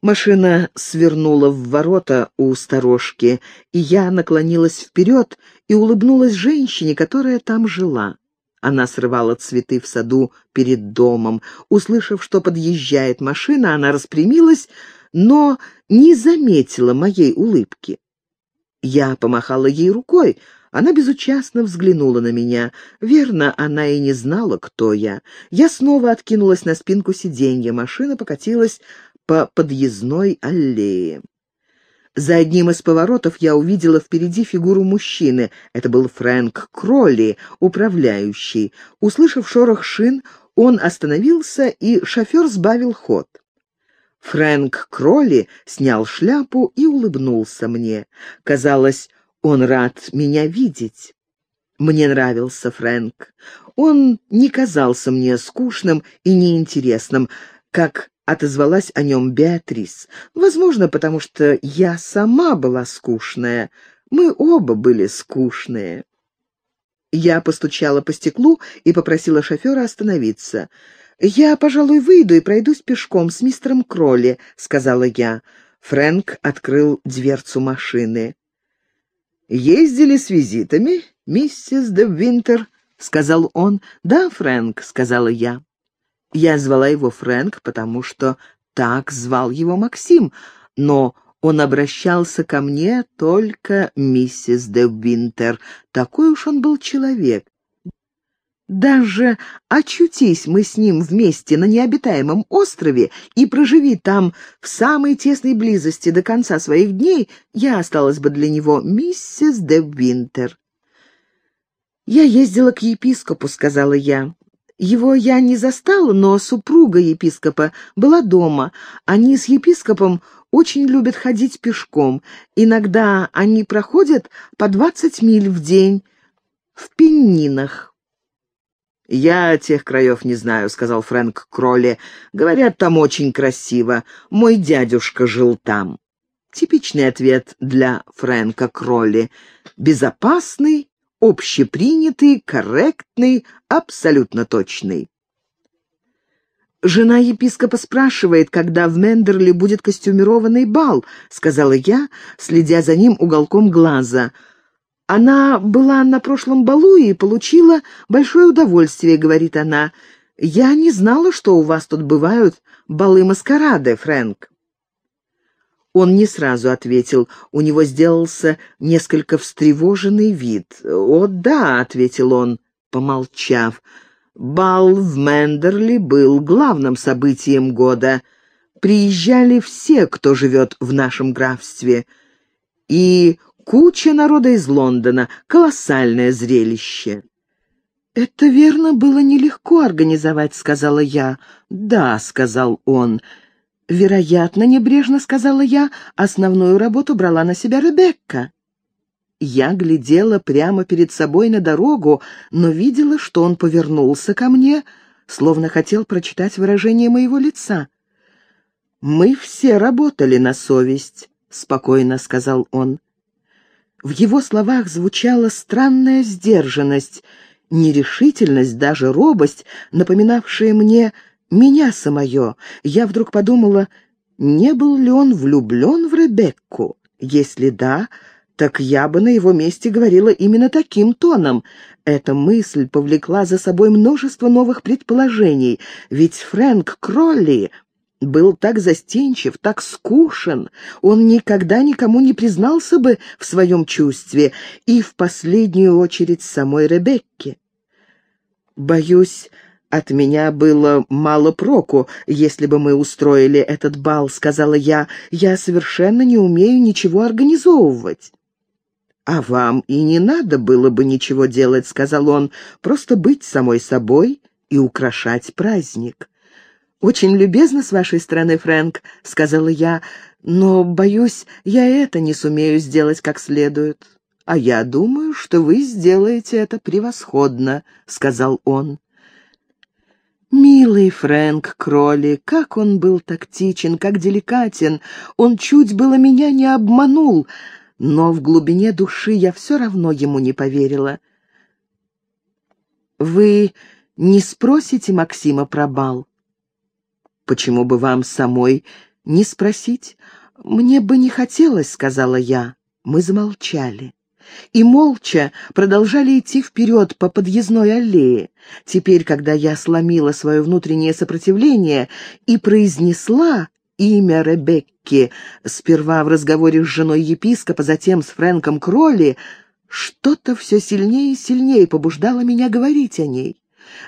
Машина свернула в ворота у сторожки, и я наклонилась вперед и улыбнулась женщине, которая там жила. Она срывала цветы в саду перед домом. Услышав, что подъезжает машина, она распрямилась, но не заметила моей улыбки. Я помахала ей рукой. Она безучастно взглянула на меня. Верно, она и не знала, кто я. Я снова откинулась на спинку сиденья. Машина покатилась по подъездной аллее. За одним из поворотов я увидела впереди фигуру мужчины. Это был Фрэнк Кролли, управляющий. Услышав шорох шин, он остановился, и шофер сбавил ход. Фрэнк Кролли снял шляпу и улыбнулся мне. Казалось, он рад меня видеть. Мне нравился Фрэнк. Он не казался мне скучным и неинтересным, как отозвалась о нем Беатрис. Возможно, потому что я сама была скучная. Мы оба были скучные. Я постучала по стеклу и попросила шофера остановиться. «Я, пожалуй, выйду и пройдусь пешком с мистером Кролли», — сказала я. Фрэнк открыл дверцу машины. «Ездили с визитами, миссис де Винтер?» — сказал он. «Да, Фрэнк», — сказала я. Я звала его Фрэнк, потому что так звал его Максим, но он обращался ко мне только миссис де Винтер. Такой уж он был человек. Даже очутись мы с ним вместе на необитаемом острове и проживи там в самой тесной близости до конца своих дней, я осталась бы для него миссис де Винтер. «Я ездила к епископу», — сказала я. Его я не застала, но супруга епископа была дома. Они с епископом очень любят ходить пешком. Иногда они проходят по двадцать миль в день в Пеннинах. «Я тех краев не знаю», — сказал Фрэнк Кролли. «Говорят, там очень красиво. Мой дядюшка жил там». Типичный ответ для Фрэнка Кролли. Безопасный общепринятый, корректный, абсолютно точный. «Жена епископа спрашивает, когда в Мендерли будет костюмированный бал», — сказала я, следя за ним уголком глаза. «Она была на прошлом балу и получила большое удовольствие», — говорит она. «Я не знала, что у вас тут бывают балы-маскарады, Фрэнк». Он не сразу ответил, у него сделался несколько встревоженный вид. «О, да», — ответил он, помолчав, — «бал в Мендерли был главным событием года. Приезжали все, кто живет в нашем графстве. И куча народа из Лондона, колоссальное зрелище». «Это верно было нелегко организовать», — сказала я. «Да», — сказал он, — «Вероятно, небрежно сказала я, основную работу брала на себя Ребекка». Я глядела прямо перед собой на дорогу, но видела, что он повернулся ко мне, словно хотел прочитать выражение моего лица. «Мы все работали на совесть», — спокойно сказал он. В его словах звучала странная сдержанность, нерешительность, даже робость, напоминавшая мне меня самое, я вдруг подумала, не был ли он влюблен в Ребекку? Если да, так я бы на его месте говорила именно таким тоном. Эта мысль повлекла за собой множество новых предположений, ведь Фрэнк Кролли был так застенчив, так скушен, он никогда никому не признался бы в своем чувстве, и в последнюю очередь самой Ребекке. Боюсь, «От меня было мало проку, если бы мы устроили этот бал», — сказала я. «Я совершенно не умею ничего организовывать». «А вам и не надо было бы ничего делать», — сказал он, — «просто быть самой собой и украшать праздник». «Очень любезно с вашей стороны, Фрэнк», — сказала я, — «но, боюсь, я это не сумею сделать как следует». «А я думаю, что вы сделаете это превосходно», — сказал он. Милый Фрэнк Кролли, как он был тактичен, как деликатен. Он чуть было меня не обманул, но в глубине души я все равно ему не поверила. «Вы не спросите Максима про бал?» «Почему бы вам самой не спросить? Мне бы не хотелось, сказала я. Мы замолчали и молча продолжали идти вперед по подъездной аллее. Теперь, когда я сломила свое внутреннее сопротивление и произнесла имя Ребекки, сперва в разговоре с женой епископа, затем с Фрэнком Кролли, что-то все сильнее и сильнее побуждало меня говорить о ней.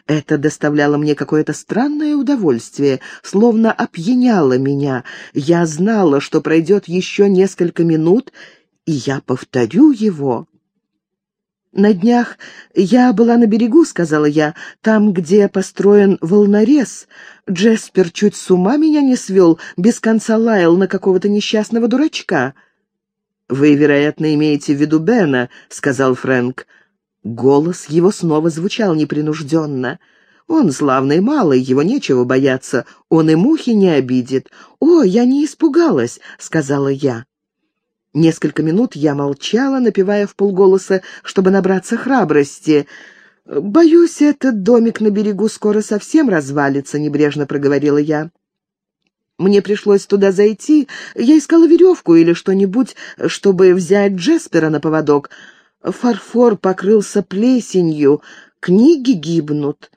Это доставляло мне какое-то странное удовольствие, словно опьяняло меня. Я знала, что пройдет еще несколько минут, и я повторю его. «На днях я была на берегу», — сказала я, — «там, где построен волнорез. Джеспер чуть с ума меня не свел, без конца лаял на какого-то несчастного дурачка». «Вы, вероятно, имеете в виду Бена», — сказал Фрэнк. Голос его снова звучал непринужденно. «Он славный малый, его нечего бояться, он и мухи не обидит». «О, я не испугалась», — сказала я. Несколько минут я молчала, напевая в полголоса, чтобы набраться храбрости. «Боюсь, этот домик на берегу скоро совсем развалится», — небрежно проговорила я. Мне пришлось туда зайти. Я искала веревку или что-нибудь, чтобы взять Джеспера на поводок. Фарфор покрылся плесенью, книги гибнут.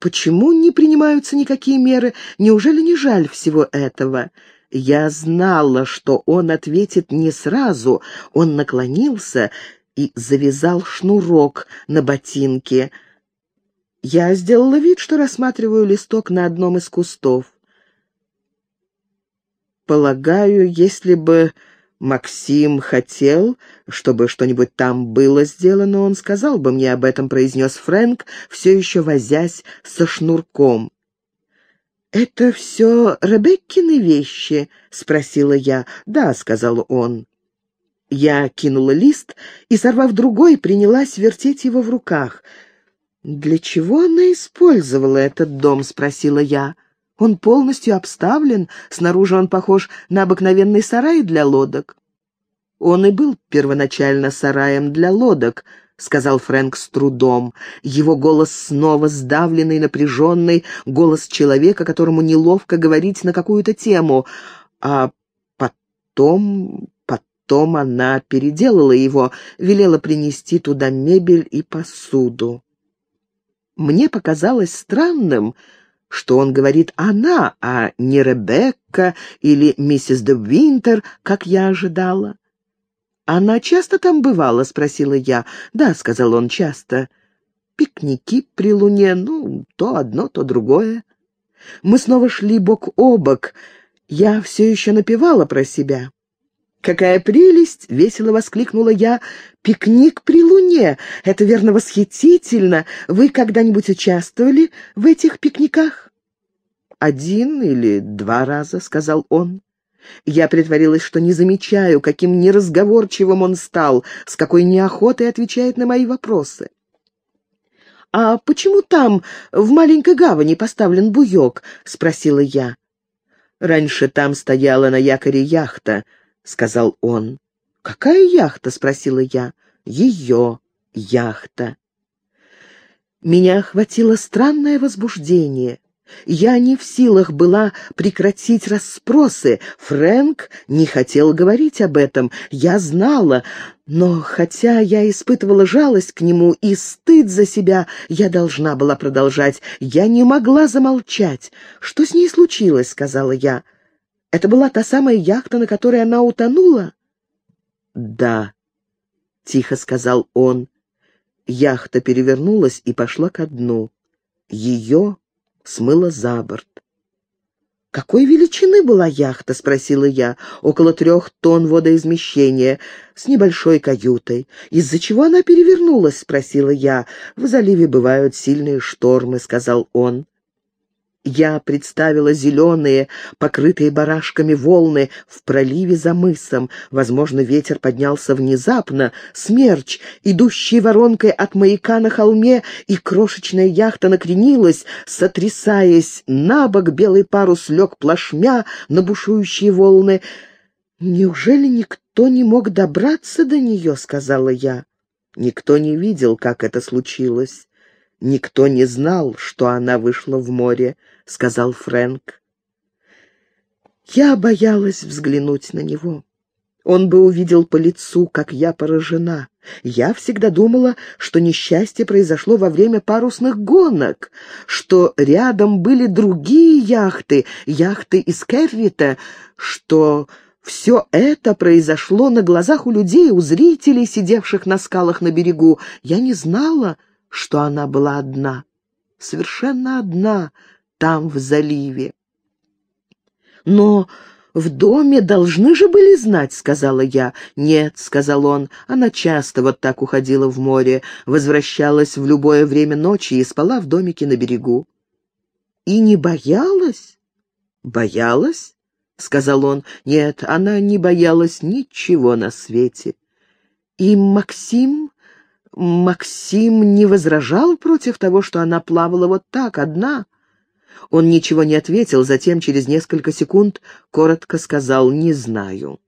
Почему не принимаются никакие меры? Неужели не жаль всего этого?» Я знала, что он ответит не сразу. Он наклонился и завязал шнурок на ботинке. Я сделала вид, что рассматриваю листок на одном из кустов. Полагаю, если бы Максим хотел, чтобы что-нибудь там было сделано, он сказал бы мне об этом, произнес Фрэнк, все еще возясь со шнурком. «Это все Ребеккины вещи?» — спросила я. «Да», — сказал он. Я кинула лист и, сорвав другой, принялась вертеть его в руках. «Для чего она использовала этот дом?» — спросила я. «Он полностью обставлен, снаружи он похож на обыкновенный сарай для лодок». Он и был первоначально сараем для лодок, — сказал Фрэнк с трудом. Его голос снова сдавленный, напряженный, голос человека, которому неловко говорить на какую-то тему. А потом... потом она переделала его, велела принести туда мебель и посуду. Мне показалось странным, что он говорит «она», а не Ребекка или миссис де Винтер, как я ожидала. «Она часто там бывала?» — спросила я. «Да», — сказал он, — «часто». «Пикники при луне, ну, то одно, то другое». Мы снова шли бок о бок. Я все еще напевала про себя. «Какая прелесть!» — весело воскликнула я. «Пикник при луне! Это, верно, восхитительно! Вы когда-нибудь участвовали в этих пикниках?» «Один или два раза», — сказал он. Я притворилась, что не замечаю, каким неразговорчивым он стал, с какой неохотой отвечает на мои вопросы. «А почему там, в маленькой гавани, поставлен буек?» — спросила я. «Раньше там стояла на якоре яхта», — сказал он. «Какая яхта?» — спросила я. «Ее яхта». Меня охватило странное возбуждение. Я не в силах была прекратить расспросы. Фрэнк не хотел говорить об этом. Я знала, но хотя я испытывала жалость к нему и стыд за себя, я должна была продолжать. Я не могла замолчать. «Что с ней случилось?» — сказала я. «Это была та самая яхта, на которой она утонула?» «Да», — тихо сказал он. Яхта перевернулась и пошла ко дну. Ее смыло за борт. «Какой величины была яхта?» — спросила я. «Около трех тонн водоизмещения, с небольшой каютой. Из-за чего она перевернулась?» — спросила я. «В заливе бывают сильные штормы», — сказал он. Я представила зеленые, покрытые барашками волны в проливе за мысом. Возможно, ветер поднялся внезапно, смерч, идущий воронкой от маяка на холме, и крошечная яхта накренилась, сотрясаясь на бок, белый парус лег плашмя на бушующие волны. «Неужели никто не мог добраться до нее?» — сказала я. Никто не видел, как это случилось. Никто не знал, что она вышла в море, — сказал Фрэнк. Я боялась взглянуть на него. Он бы увидел по лицу, как я поражена. Я всегда думала, что несчастье произошло во время парусных гонок, что рядом были другие яхты, яхты из Керрита, что все это произошло на глазах у людей, у зрителей, сидевших на скалах на берегу. Я не знала, что она была одна, совершенно одна, там, в заливе. Но «В доме должны же были знать», — сказала я. «Нет», — сказал он, — она часто вот так уходила в море, возвращалась в любое время ночи и спала в домике на берегу». «И не боялась?» «Боялась?» — сказал он. «Нет, она не боялась ничего на свете». «И Максим...» Максим не возражал против того, что она плавала вот так, одна?» Он ничего не ответил, затем через несколько секунд коротко сказал «не знаю».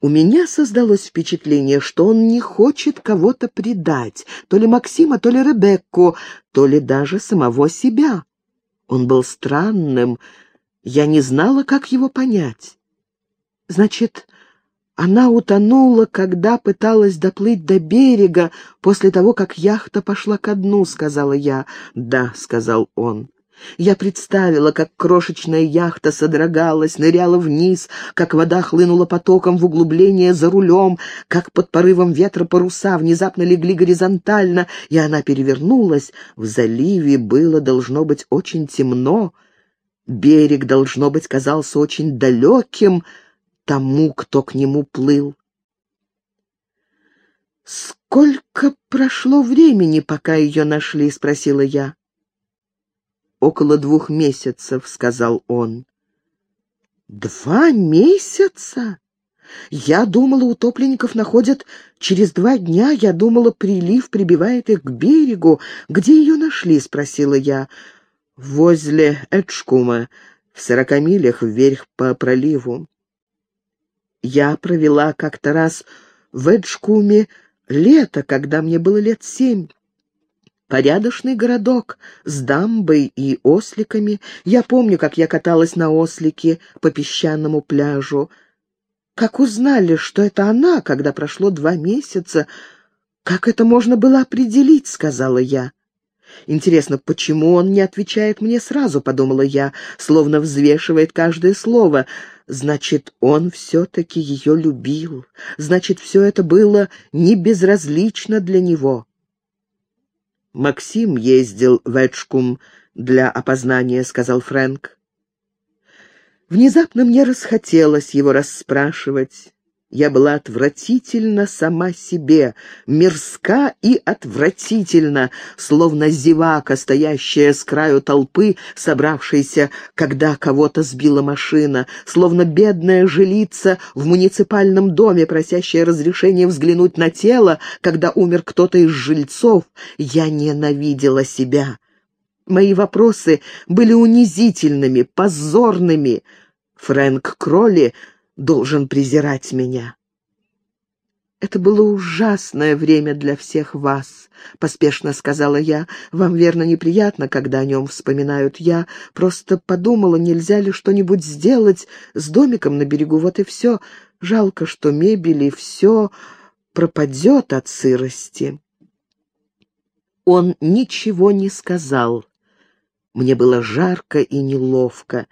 У меня создалось впечатление, что он не хочет кого-то предать, то ли Максима, то ли Ребекку, то ли даже самого себя. Он был странным, я не знала, как его понять. Значит, она утонула, когда пыталась доплыть до берега после того, как яхта пошла ко дну, сказала я. «Да», — сказал он. Я представила, как крошечная яхта содрогалась, ныряла вниз, как вода хлынула потоком в углубление за рулем, как под порывом ветра паруса внезапно легли горизонтально, и она перевернулась. В заливе было, должно быть, очень темно. Берег, должно быть, казался очень далеким тому, кто к нему плыл. «Сколько прошло времени, пока ее нашли?» — спросила я. «Около двух месяцев», — сказал он. «Два месяца? Я думала, утопленников находят через два дня. Я думала, прилив прибивает их к берегу. Где ее нашли?» — спросила я. «Возле Эджкума, в сорока милях вверх по проливу». Я провела как-то раз в Эджкуме лето, когда мне было лет семь. Порядочный городок с дамбой и осликами. Я помню, как я каталась на ослике по песчаному пляжу. Как узнали, что это она, когда прошло два месяца? Как это можно было определить, сказала я. Интересно, почему он не отвечает мне сразу, подумала я, словно взвешивает каждое слово. Значит, он все-таки ее любил. Значит, все это было не безразлично для него. «Максим ездил в Эджкум для опознания», — сказал Фрэнк. Внезапно мне расхотелось его расспрашивать. Я была отвратительно сама себе, мерзка и отвратительно, словно зевака, стоящая с краю толпы, собравшаяся, когда кого-то сбила машина, словно бедная жилица в муниципальном доме, просящая разрешения взглянуть на тело, когда умер кто-то из жильцов. Я ненавидела себя. Мои вопросы были унизительными, позорными. Фрэнк Кролли должен презирать меня. «Это было ужасное время для всех вас», — поспешно сказала я. «Вам, верно, неприятно, когда о нем вспоминают. Я просто подумала, нельзя ли что-нибудь сделать с домиком на берегу, вот и все. Жалко, что мебель и все пропадет от сырости». Он ничего не сказал. Мне было жарко и неловко.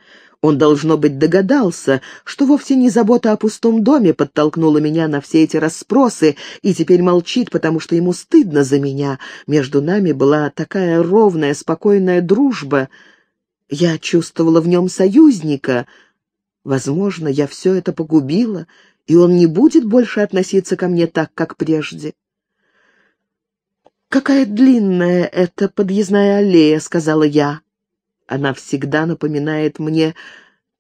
Он, должно быть, догадался, что вовсе не забота о пустом доме подтолкнула меня на все эти расспросы, и теперь молчит, потому что ему стыдно за меня. Между нами была такая ровная, спокойная дружба. Я чувствовала в нем союзника. Возможно, я все это погубила, и он не будет больше относиться ко мне так, как прежде. «Какая длинная эта подъездная аллея», — сказала я. Она всегда напоминает мне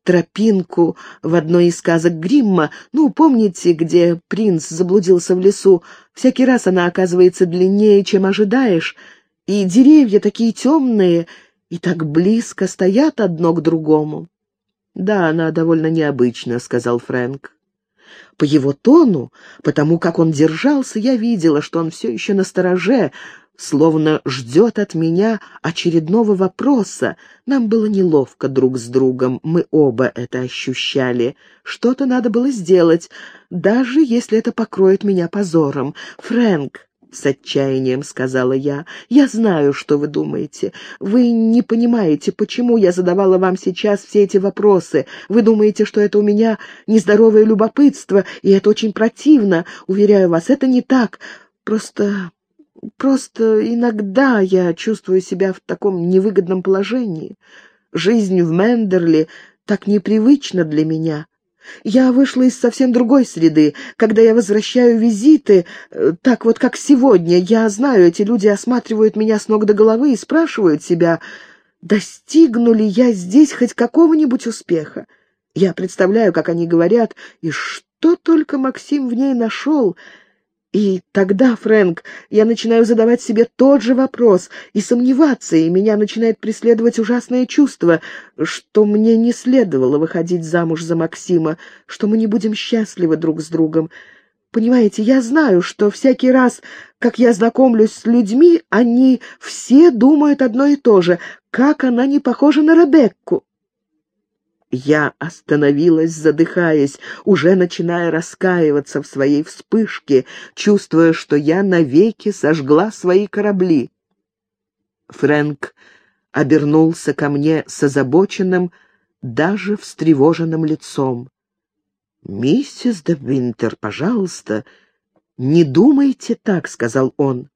тропинку в одной из сказок Гримма. Ну, помните, где принц заблудился в лесу? Всякий раз она оказывается длиннее, чем ожидаешь, и деревья такие темные и так близко стоят одно к другому. «Да, она довольно необычна», — сказал Фрэнк. По его тону, потому как он держался, я видела, что он все еще на стороже, словно ждет от меня очередного вопроса. Нам было неловко друг с другом, мы оба это ощущали. Что-то надо было сделать, даже если это покроет меня позором. «Фрэнк», — с отчаянием сказала я, — «я знаю, что вы думаете. Вы не понимаете, почему я задавала вам сейчас все эти вопросы. Вы думаете, что это у меня нездоровое любопытство, и это очень противно. Уверяю вас, это не так. Просто Просто иногда я чувствую себя в таком невыгодном положении. Жизнь в Мендерли так непривычна для меня. Я вышла из совсем другой среды. Когда я возвращаю визиты, э, так вот как сегодня, я знаю, эти люди осматривают меня с ног до головы и спрашивают себя, достигну ли я здесь хоть какого-нибудь успеха. Я представляю, как они говорят, и что только Максим в ней нашел — и тогда, Фрэнк, я начинаю задавать себе тот же вопрос и сомневаться, и меня начинает преследовать ужасное чувство, что мне не следовало выходить замуж за Максима, что мы не будем счастливы друг с другом. Понимаете, я знаю, что всякий раз, как я знакомлюсь с людьми, они все думают одно и то же, как она не похожа на Ребекку. Я остановилась, задыхаясь, уже начиная раскаиваться в своей вспышке, чувствуя, что я навеки сожгла свои корабли. Фрэнк обернулся ко мне с озабоченным, даже встревоженным лицом. «Миссис де Винтер, пожалуйста, не думайте так», — сказал он.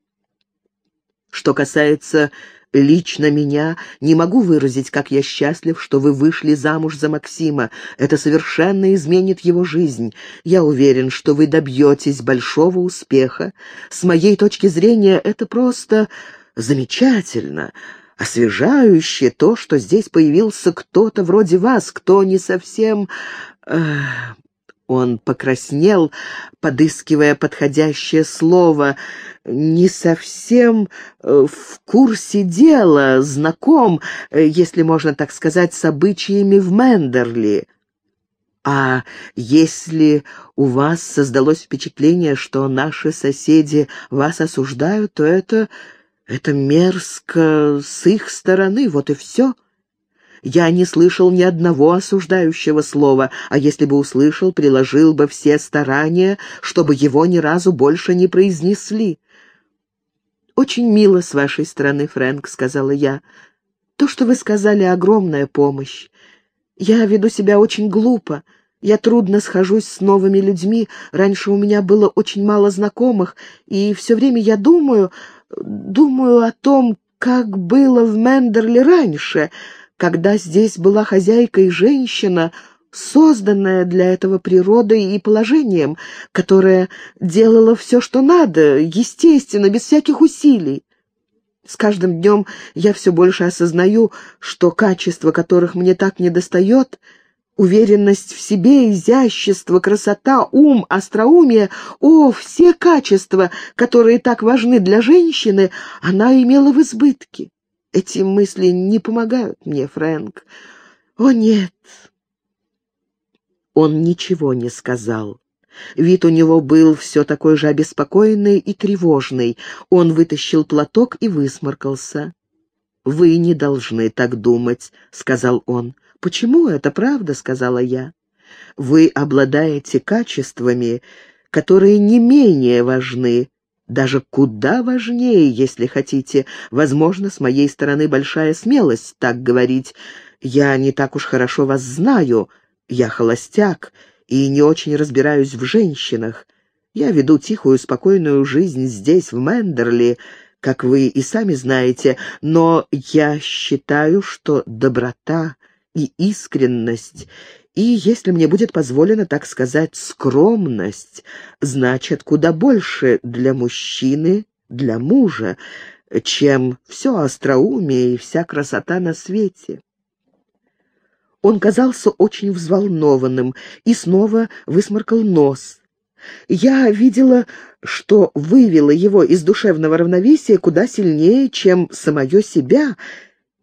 «Что касается Лично меня не могу выразить, как я счастлив, что вы вышли замуж за Максима. Это совершенно изменит его жизнь. Я уверен, что вы добьетесь большого успеха. С моей точки зрения, это просто замечательно, освежающе то, что здесь появился кто-то вроде вас, кто не совсем... Э, он покраснел, подыскивая подходящее слово, не совсем э, в курсе дела, знаком, э, если можно так сказать, с обычаями в Мендерли. А если у вас создалось впечатление, что наши соседи вас осуждают, то это... это мерзко с их стороны, вот и все. — я не слышал ни одного осуждающего слова, а если бы услышал, приложил бы все старания, чтобы его ни разу больше не произнесли. «Очень мило с вашей стороны, Фрэнк», — сказала я. «То, что вы сказали, огромная помощь. Я веду себя очень глупо. Я трудно схожусь с новыми людьми. Раньше у меня было очень мало знакомых, и все время я думаю, думаю о том, как было в Мендерли раньше, когда здесь была хозяйка и женщина, созданная для этого природой и положением, которая делала все, что надо, естественно, без всяких усилий. С каждым днем я все больше осознаю, что качества, которых мне так недостает, уверенность в себе, изящество, красота, ум, остроумие, о, все качества, которые так важны для женщины, она имела в избытке. Эти мысли не помогают мне, Фрэнк. О, нет. Он ничего не сказал. Вид у него был все такой же обеспокоенный и тревожный. Он вытащил платок и высморкался. «Вы не должны так думать», — сказал он. «Почему это правда?» — сказала я. «Вы обладаете качествами, которые не менее важны, даже куда важнее, если хотите. Возможно, с моей стороны большая смелость так говорить. Я не так уж хорошо вас знаю. Я холостяк и не очень разбираюсь в женщинах. Я веду тихую, спокойную жизнь здесь, в Мендерли, как вы и сами знаете, но я считаю, что доброта и искренность и, если мне будет позволено так сказать, скромность, значит куда больше для мужчины, для мужа, чем все остроумие и вся красота на свете. Он казался очень взволнованным и снова высморкал нос. Я видела, что вывело его из душевного равновесия куда сильнее, чем самое себя,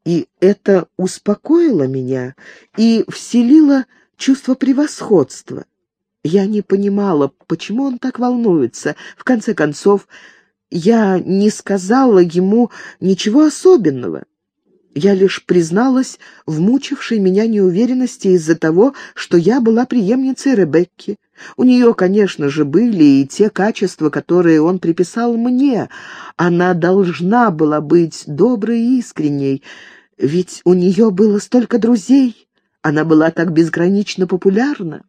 и это успокоило меня и вселило чувство превосходства. Я не понимала, почему он так волнуется. В конце концов, Я не сказала ему ничего особенного. Я лишь призналась в мучившей меня неуверенности из-за того, что я была преемницей Ребекки. У нее, конечно же, были и те качества, которые он приписал мне. Она должна была быть доброй и искренней, ведь у нее было столько друзей. Она была так безгранично популярна.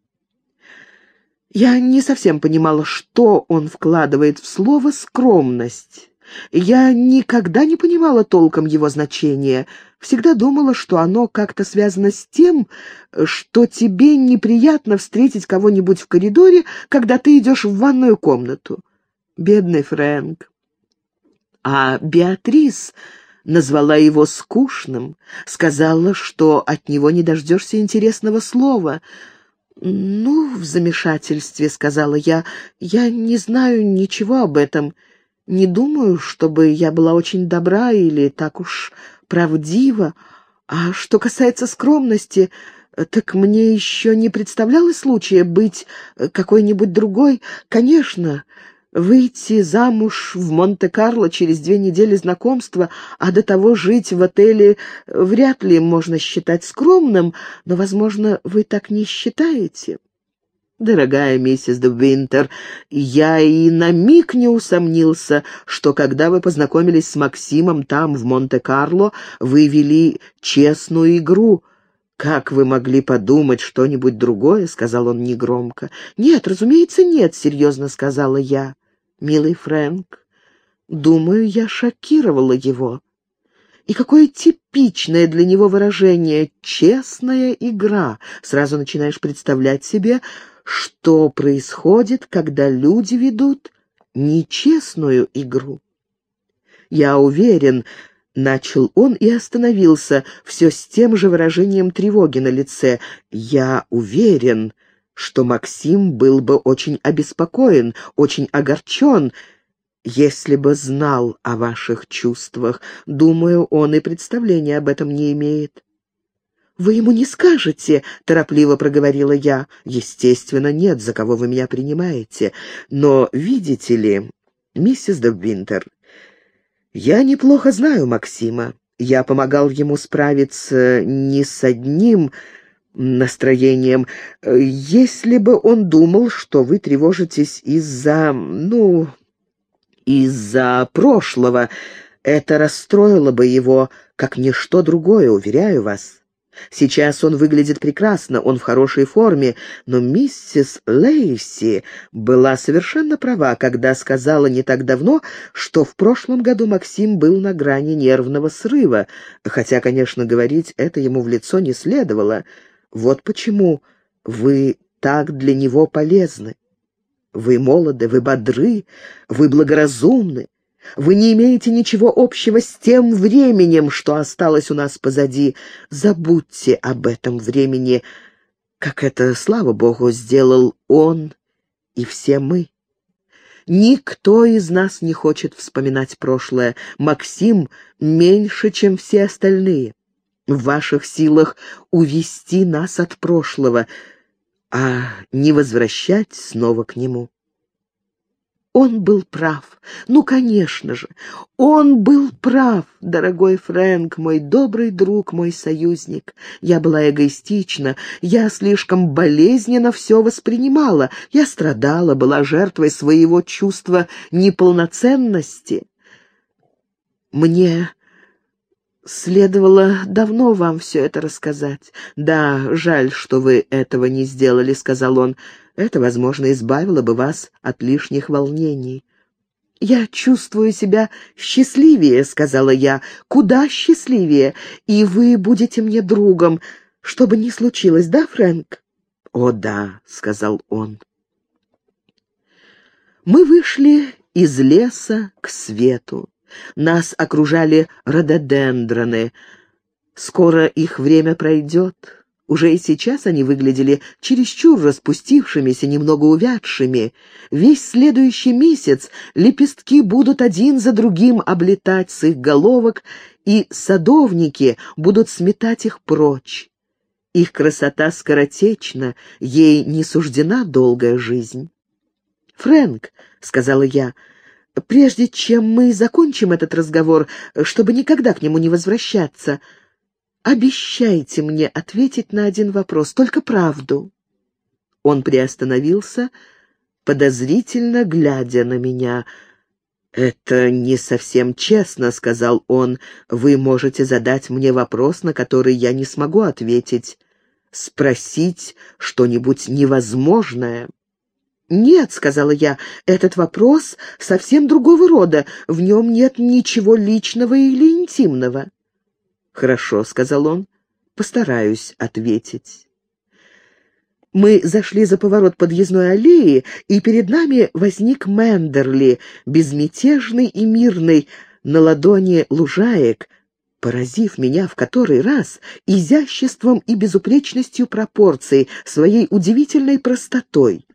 Я не совсем понимала, что он вкладывает в слово «скромность». Я никогда не понимала толком его значения, всегда думала, что оно как-то связано с тем, что тебе неприятно встретить кого-нибудь в коридоре, когда ты идешь в ванную комнату. Бедный Фрэнк. А Беатрис назвала его скучным, сказала, что от него не дождешься интересного слова. «Ну, в замешательстве», — сказала я, — «я не знаю ничего об этом». Не думаю, чтобы я была очень добра или так уж правдива. А что касается скромности, так мне еще не представлялось случая быть какой-нибудь другой. Конечно, выйти замуж в Монте-Карло через две недели знакомства, а до того жить в отеле вряд ли можно считать скромным, но, возможно, вы так не считаете. «Дорогая миссис де я и на миг не усомнился, что когда вы познакомились с Максимом там, в Монте-Карло, вы вели честную игру». «Как вы могли подумать что-нибудь другое?» — сказал он негромко. «Нет, разумеется, нет», — серьезно сказала я. «Милый Фрэнк, думаю, я шокировала его». И какое типичное для него выражение «честная игра». Сразу начинаешь представлять себе, что происходит, когда люди ведут нечестную игру. Я уверен, начал он и остановился, все с тем же выражением тревоги на лице. Я уверен, что Максим был бы очень обеспокоен, очень огорчен, если бы знал о ваших чувствах. Думаю, он и представления об этом не имеет. «Вы ему не скажете?» — торопливо проговорила я. «Естественно, нет, за кого вы меня принимаете. Но, видите ли, миссис Добвинтер, я неплохо знаю Максима. Я помогал ему справиться не с одним настроением. Если бы он думал, что вы тревожитесь из-за... ну, из-за прошлого, это расстроило бы его, как ничто другое, уверяю вас». Сейчас он выглядит прекрасно, он в хорошей форме, но миссис Лейси была совершенно права, когда сказала не так давно, что в прошлом году Максим был на грани нервного срыва, хотя, конечно, говорить это ему в лицо не следовало. Вот почему вы так для него полезны. Вы молоды, вы бодры, вы благоразумны. Вы не имеете ничего общего с тем временем, что осталось у нас позади. Забудьте об этом времени, как это, слава богу, сделал он и все мы. Никто из нас не хочет вспоминать прошлое. Максим меньше, чем все остальные. В ваших силах увести нас от прошлого, а не возвращать снова к нему. Он был прав. Ну, конечно же, он был прав, дорогой Фрэнк, мой добрый друг, мой союзник. Я была эгоистична, я слишком болезненно все воспринимала, я страдала, была жертвой своего чувства неполноценности. Мне следовало давно вам все это рассказать. Да, жаль, что вы этого не сделали, — сказал он, — это, возможно, избавило бы вас от лишних волнений. «Я чувствую себя счастливее», — сказала я, — «куда счастливее, и вы будете мне другом, что бы ни случилось, да, Фрэнк?» «О, да», — сказал он. Мы вышли из леса к свету. Нас окружали рододендроны. Скоро их время пройдет. Уже и сейчас они выглядели чересчур распустившимися, немного увядшими. Весь следующий месяц лепестки будут один за другим облетать с их головок, и садовники будут сметать их прочь. Их красота скоротечна, ей не суждена долгая жизнь. «Фрэнк», — сказала я, — прежде чем мы закончим этот разговор, чтобы никогда к нему не возвращаться, обещайте мне ответить на один вопрос, только правду». Он приостановился, подозрительно глядя на меня. «Это не совсем честно», — сказал он. «Вы можете задать мне вопрос, на который я не смогу ответить. Спросить что-нибудь невозможное». «Нет», — сказала я, — «этот вопрос совсем другого рода. В нем нет ничего личного или интимного». «Хорошо», — сказал он, — «постараюсь ответить». Мы зашли за поворот подъездной аллеи, и перед нами возник Мендерли, безмятежный и мирный, на ладони лужаек, поразив меня в который раз изяществом и безупречностью пропорций, своей удивительной простотой.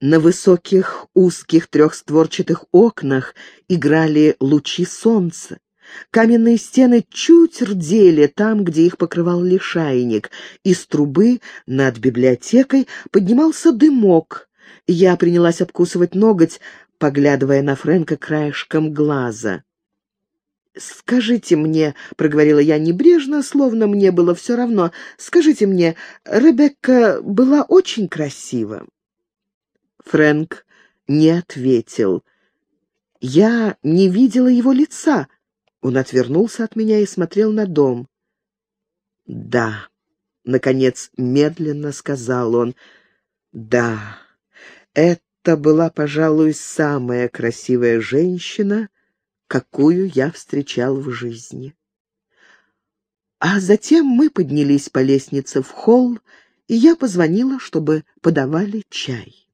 На высоких узких трехстворчатых окнах играли лучи солнца. Каменные стены чуть рдели там, где их покрывал лишайник. Из трубы над библиотекой поднимался дымок. Я принялась обкусывать ноготь, поглядывая на Фрэнка краешком глаза. «Скажите мне», — проговорила я небрежно, словно мне было все равно, «скажите мне, Ребекка была очень красива?» Фрэнк не ответил. Я не видела его лица, он отвернулся от меня и смотрел на дом. «Да», — наконец медленно сказал он, — «да, это была, пожалуй, самая красивая женщина, какую я встречал в жизни». А затем мы поднялись по лестнице в холл, и я позвонила, чтобы подавали чай.